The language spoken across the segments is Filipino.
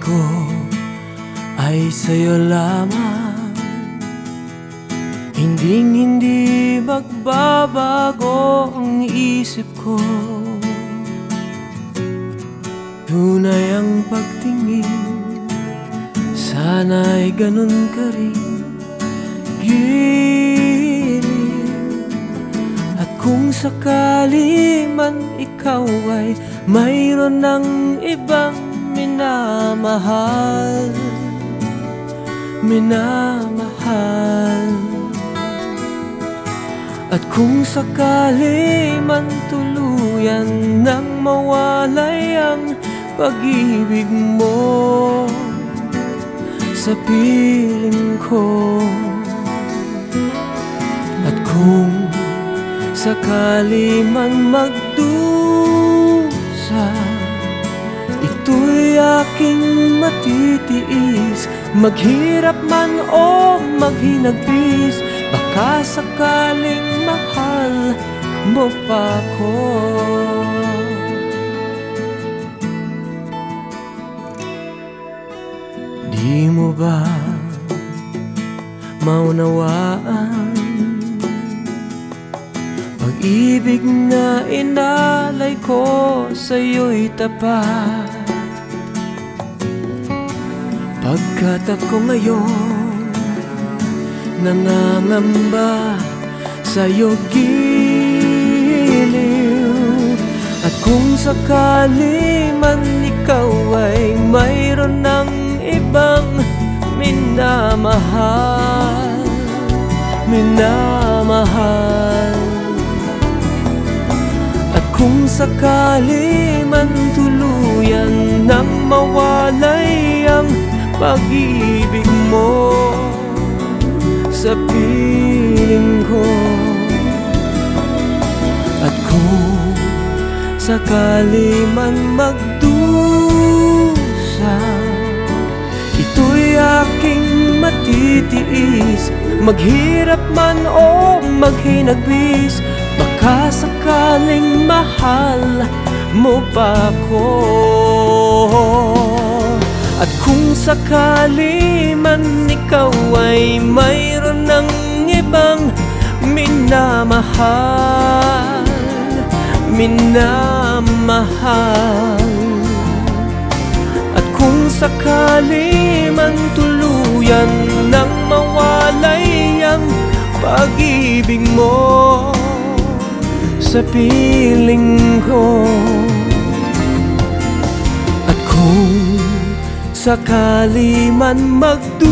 ko ay sa'yo lamang. Hinding hindi magbabago ang isip ko. Tunay ang pagtingin Sana'y ganun ka rin. Gilid At kung sakali man ikaw ay Mayroon ng ibang minamahal Minamahal. At kung sakali man tuluyan Nang mawalay ang pag-ibig mo Sa piling ko. At kung sakali man magdusa aking matitiis. Maghirap man o maghinagpis Baka sakaling mahal mo pa ko Di mo ba maunawaan? Pag-ibig na inalay ko sa'yo'y tapat Pagkat ako ngayon Nangangamba sa'yo giliw. At kung sakali man ikaw ay mayroon ng ibang minamahal Minamahal. At kung sakali man tuluyan pag-ibig mo sa piling ko. At kung sakali man magdusa Ito'y aking matitiis. Maghirap man o maghinagpis Baka sakaling mahal mo pa ko At kung sakali man ikaw ay mayroon ng ibang minamahal Minamahal. At kung sakali man tuluyan nang mawalay ang pag-ibig mo sa piling ko. At kung sakali man magdusa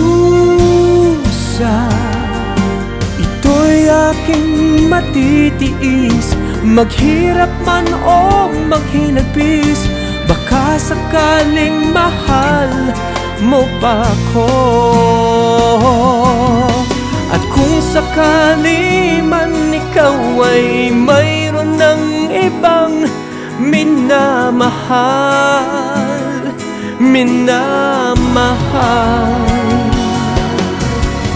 Ito'y aking matitiis. Maghirap man o maghinagpis Baka sakaling mahal mo pa ko At kung sakali man ikaw ay mayroon ng ibang minamahal Minamahal.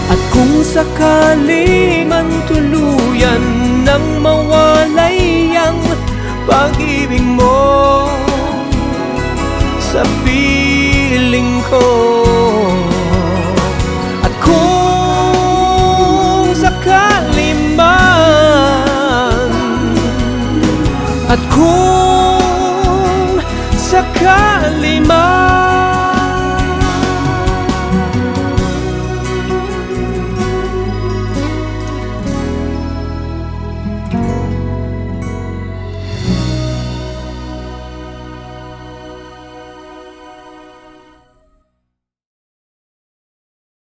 At kung sakali man tuluyan nang mawalay ang pag-ibig mo sa piling ko. At kung sakali